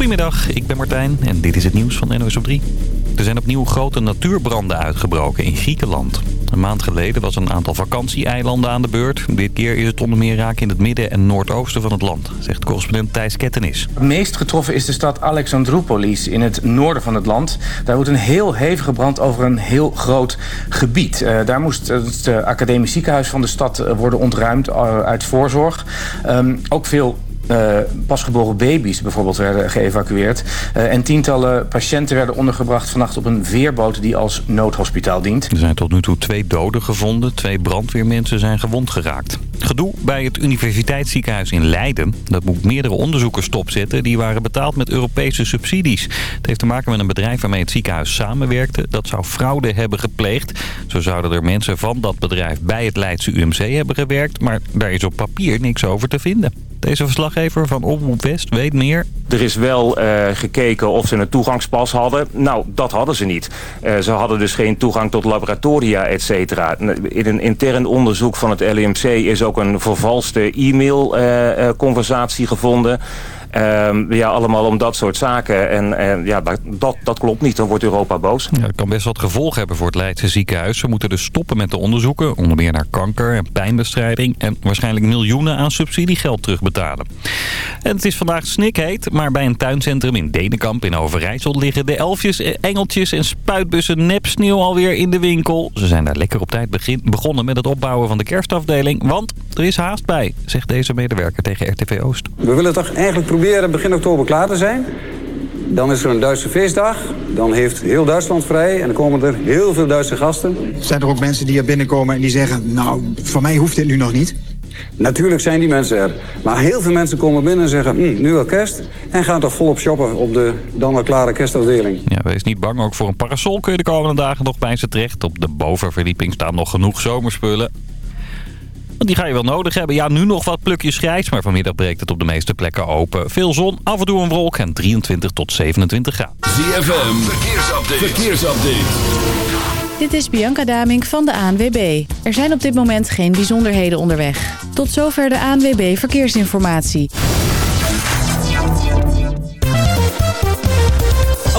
Goedemiddag, ik ben Martijn en dit is het nieuws van NOS op 3. Er zijn opnieuw grote natuurbranden uitgebroken in Griekenland. Een maand geleden was een aantal vakantieeilanden aan de beurt. Dit keer is het onder meer raak in het midden en noordoosten van het land, zegt correspondent Thijs Kettenis. Het meest getroffen is de stad Alexandroupolis in het noorden van het land. Daar wordt een heel hevige brand over een heel groot gebied. Uh, daar moest het uh, academisch ziekenhuis van de stad worden ontruimd uit voorzorg. Um, ook veel uh, pasgeboren baby's bijvoorbeeld werden geëvacueerd. Uh, en tientallen patiënten werden ondergebracht vannacht op een veerboot die als noodhospitaal dient. Er zijn tot nu toe twee doden gevonden. Twee brandweermensen zijn gewond geraakt. Gedoe bij het universiteitsziekenhuis in Leiden. Dat moet meerdere onderzoekers stopzetten. Die waren betaald met Europese subsidies. Het heeft te maken met een bedrijf waarmee het ziekenhuis samenwerkte. Dat zou fraude hebben gepleegd. Zo zouden er mensen van dat bedrijf bij het Leidse UMC hebben gewerkt. Maar daar is op papier niks over te vinden. Deze verslaggever van Omroep West weet meer. Er is wel uh, gekeken of ze een toegangspas hadden. Nou, dat hadden ze niet. Uh, ze hadden dus geen toegang tot laboratoria, et cetera. In een intern onderzoek van het LMC is ook een vervalste e-mail-conversatie uh, gevonden... Um, ja, allemaal om dat soort zaken. En, en ja, dat, dat klopt niet. Dan wordt Europa boos. Ja, het kan best wat gevolgen hebben voor het Leidse ziekenhuis. Ze moeten dus stoppen met de onderzoeken. Onder meer naar kanker en pijnbestrijding. En waarschijnlijk miljoenen aan subsidiegeld terugbetalen. En het is vandaag snikheet. Maar bij een tuincentrum in Denenkamp in Overijssel liggen de elfjes, engeltjes en spuitbussen nep sneeuw alweer in de winkel. Ze zijn daar lekker op tijd begin, begonnen met het opbouwen van de kerstafdeling. Want er is haast bij, zegt deze medewerker tegen RTV Oost. We willen toch eigenlijk proberen begin oktober klaar te zijn. Dan is er een Duitse feestdag. Dan heeft heel Duitsland vrij. En dan komen er heel veel Duitse gasten. Zijn er ook mensen die er binnenkomen en die zeggen... nou, voor mij hoeft dit nu nog niet? Natuurlijk zijn die mensen er. Maar heel veel mensen komen binnen en zeggen... Hm, nu al kerst. En gaan toch volop shoppen op de dan al klare kerstafdeling. Ja, wees niet bang. Ook voor een parasol kun je de komende dagen nog bij ze terecht. Op de bovenverdieping staan nog genoeg zomerspullen. Want die ga je wel nodig hebben. Ja, nu nog wat plukjes grijs, maar vanmiddag breekt het op de meeste plekken open. Veel zon, af en toe een wolk en 23 tot 27 graden. ZFM, verkeersupdate. verkeersupdate. Dit is Bianca Damink van de ANWB. Er zijn op dit moment geen bijzonderheden onderweg. Tot zover de ANWB Verkeersinformatie.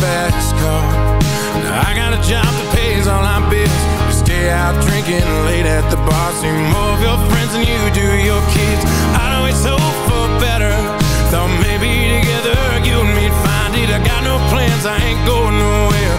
fast car I got a job that pays all our bills. You stay out drinking late at the bar. See more of your friends than you do your kids. I'd always hope for better. Thought maybe together you and me'd find it. I got no plans, I ain't going nowhere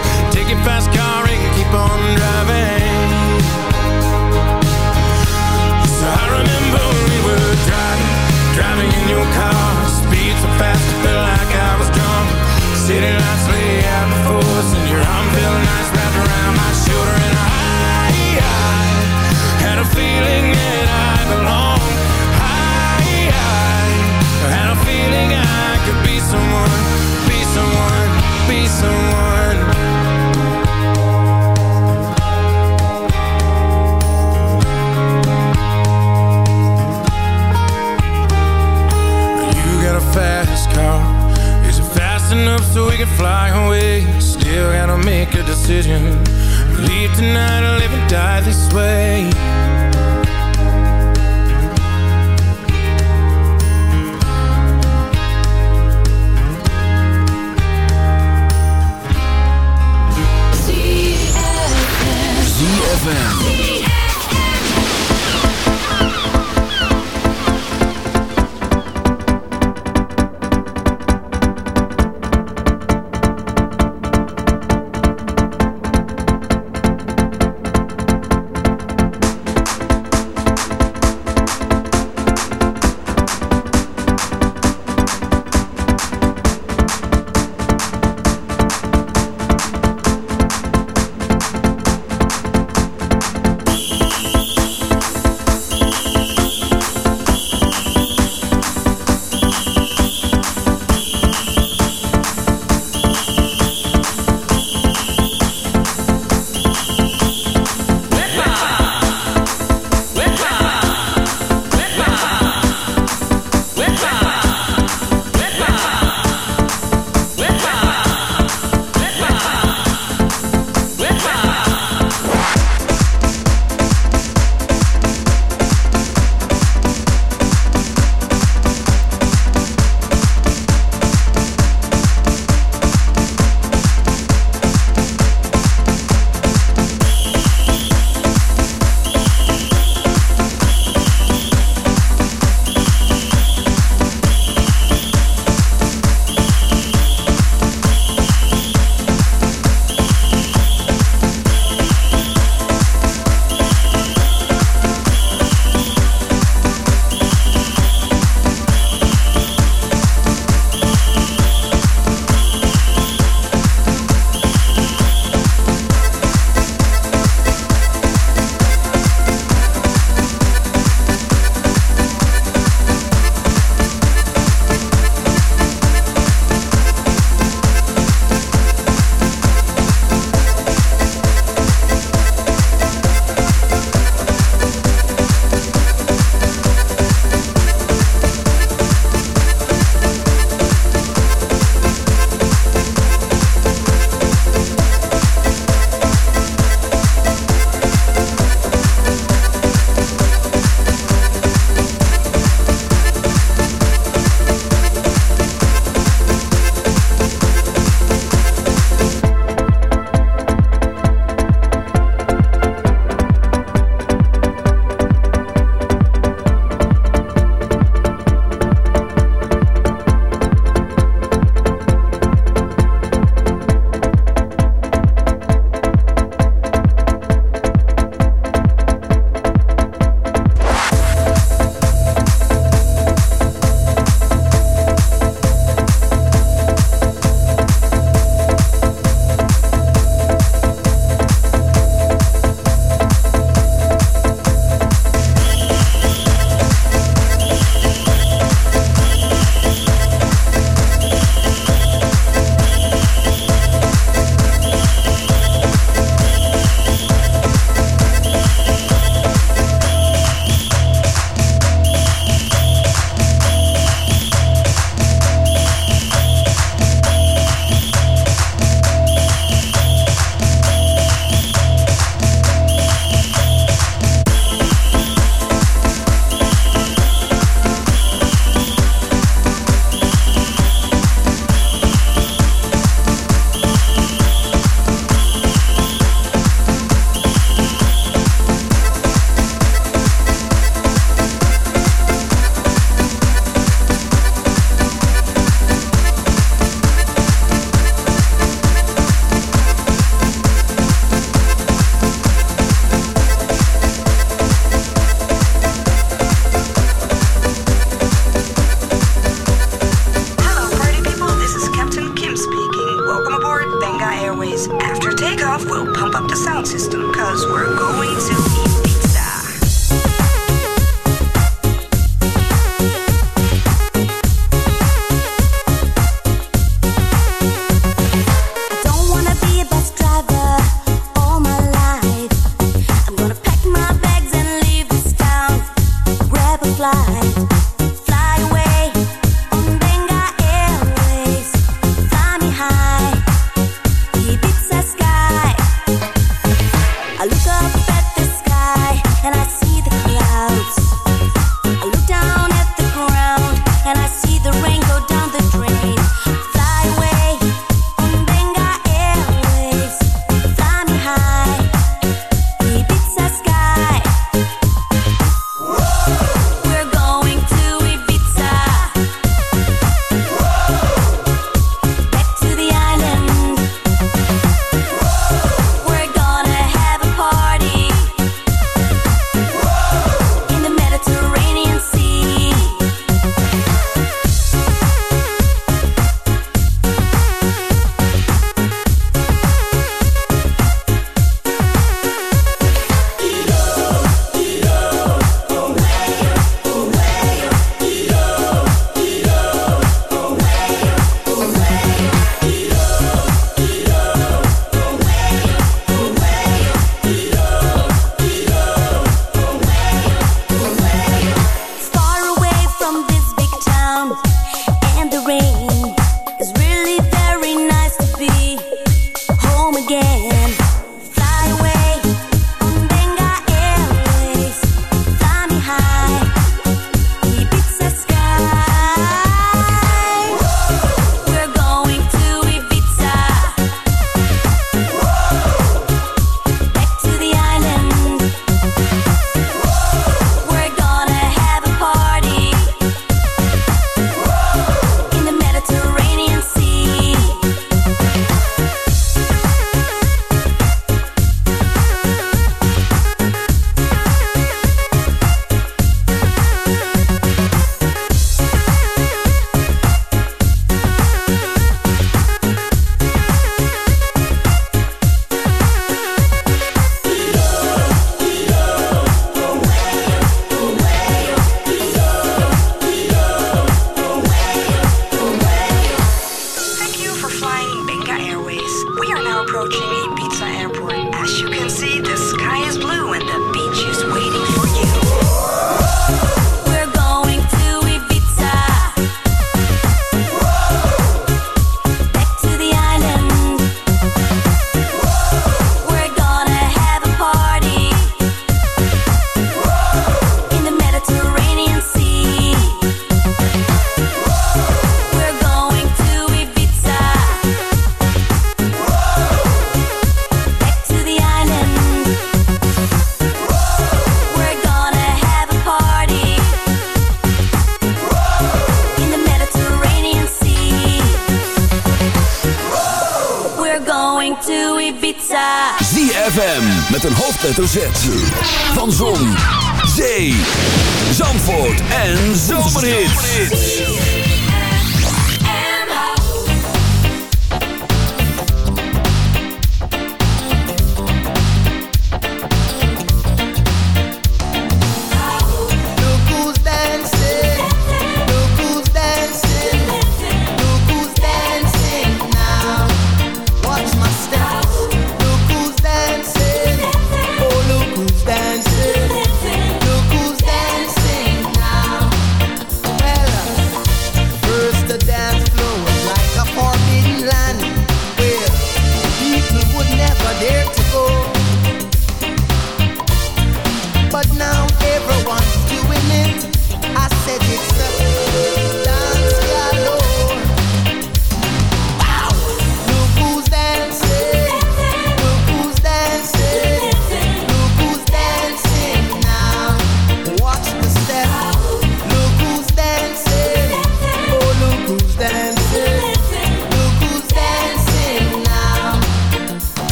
hoofdletter Z.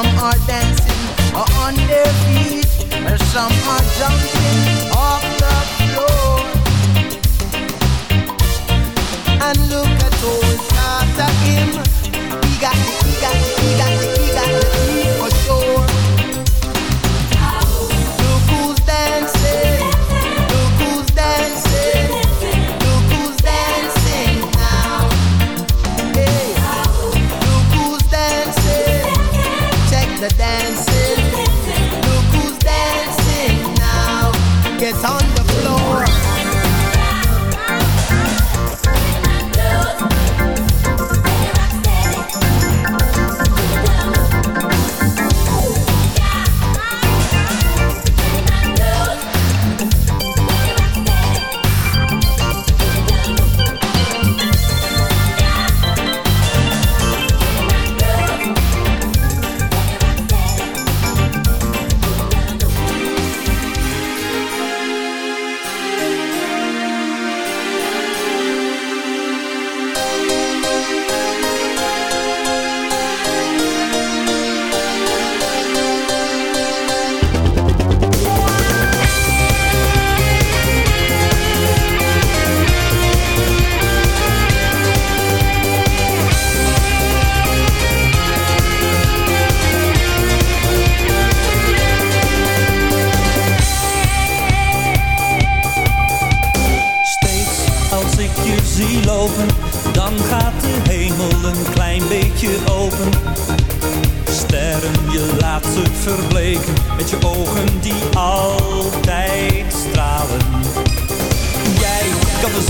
Some are dancing on their feet, or some are jumping off the floor. And look at old Tata He got it, he got it, he got it, he got it.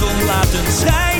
zon laten schijnen.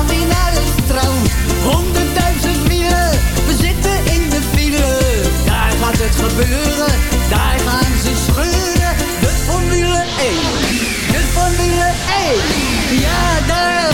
gaan weer naar de strand. Honderdduizend mieren, we zitten in de file. Daar gaat het gebeuren, daar gaan ze scheuren. De Formule 1, de Formule 1, ja daar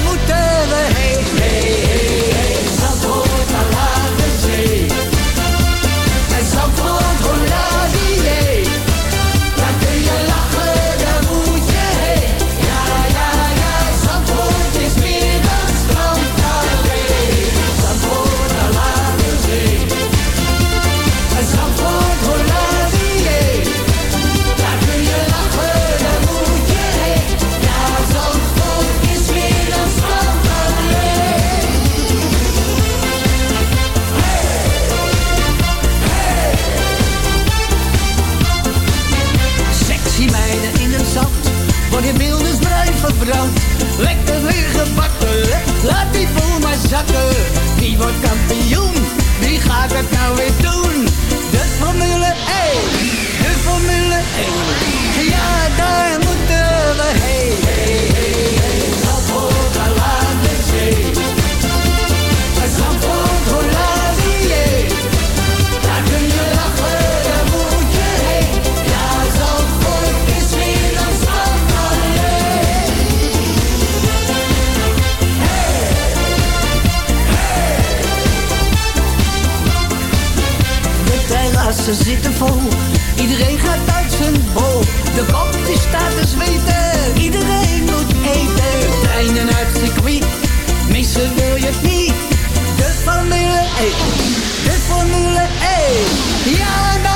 wordt kampioen? Wie gaat het nou weer doen? De Formule 1, de Formule 1. Ja, daar moeten we heen. ze zitten vol. Iedereen gaat uit zijn bol. De kop die staat te zweten. Iedereen moet eten. Treinen uit circuit. Missen wil je niet. De Formule 1. De Formule 1. Ja,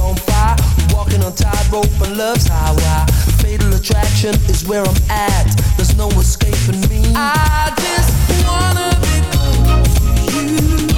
On fire, walking on tightrope and love's highway. Fatal attraction is where I'm at. There's no escaping me. I just wanna be close to you.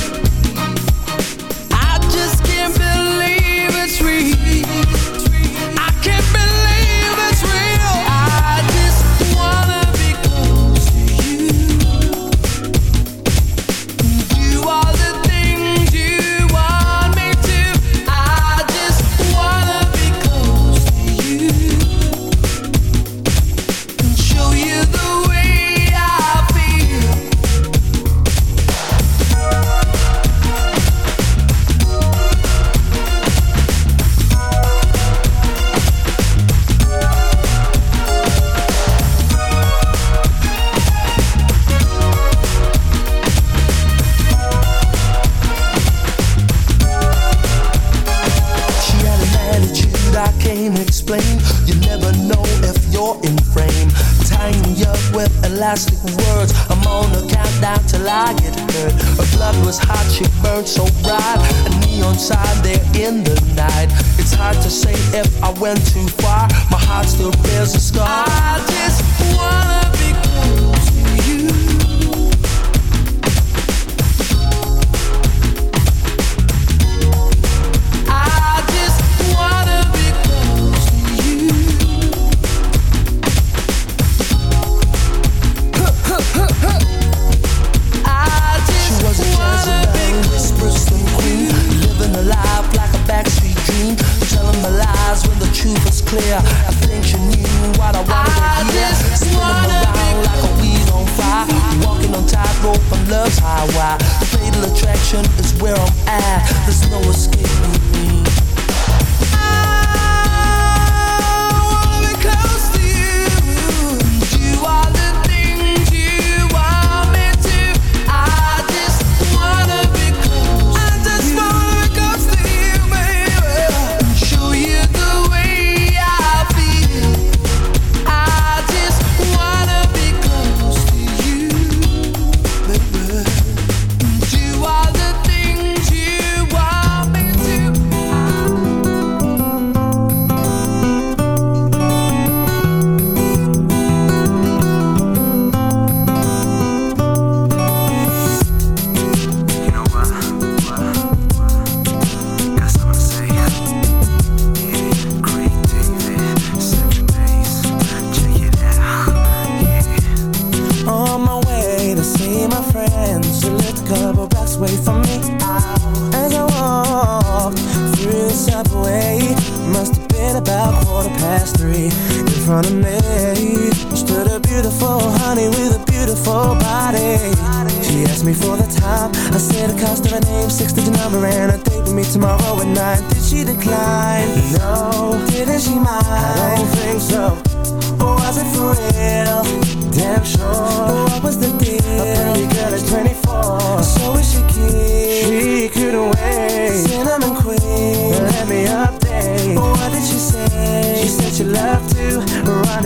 Went too far.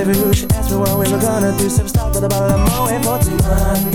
She asked me what we were gonna do. Some stop with a bottle of Moet for till Monday.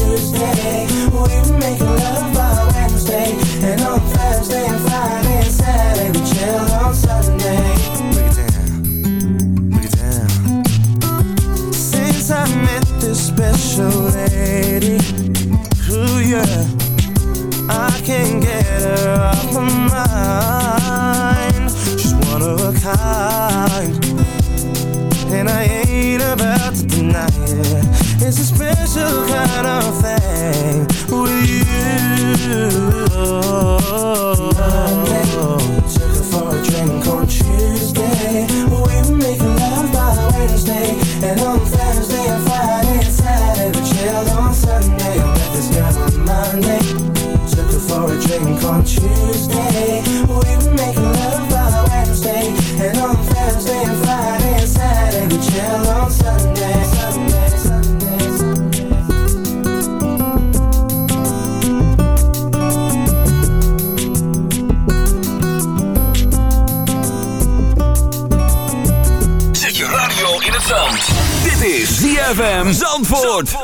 Tuesday. We love by Wednesday. And on Thursday and Friday and Saturday We on Sunday. Break it down, break it down. Since I met this special lady Ooh yeah I can't get her off my mind She's one of a kind. And I ain't about to deny it It's a special kind of thing With you Took her for a drink on Tuesday We were making love by Wednesday And on Thursday and Friday and Saturday We chilled on Sunday. I met this girl on Monday Took her for a drink on Tuesday ZFM Zandvoort.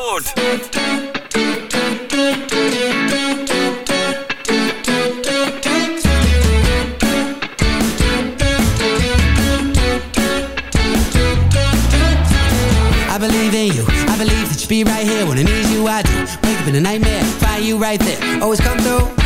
I believe in you. I believe that you be right here when I need you. I do. Wake up in a nightmare, find you right there. Always come through.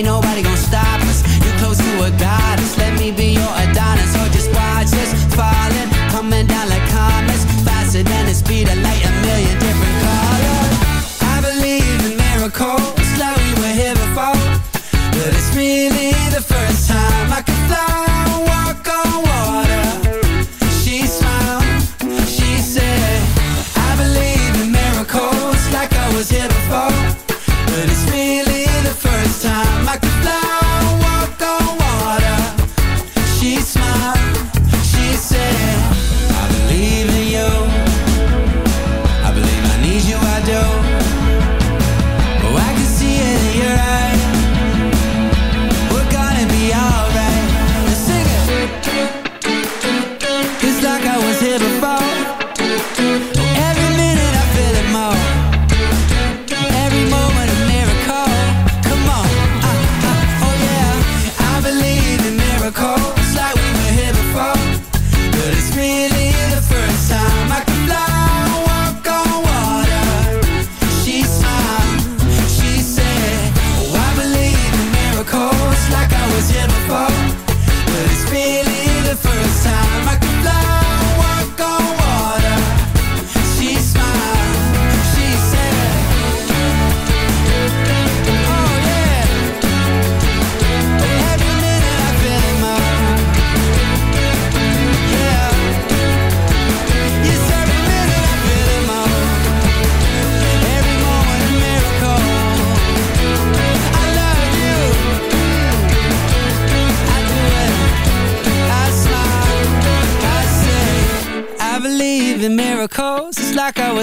Ain't nobody gonna stop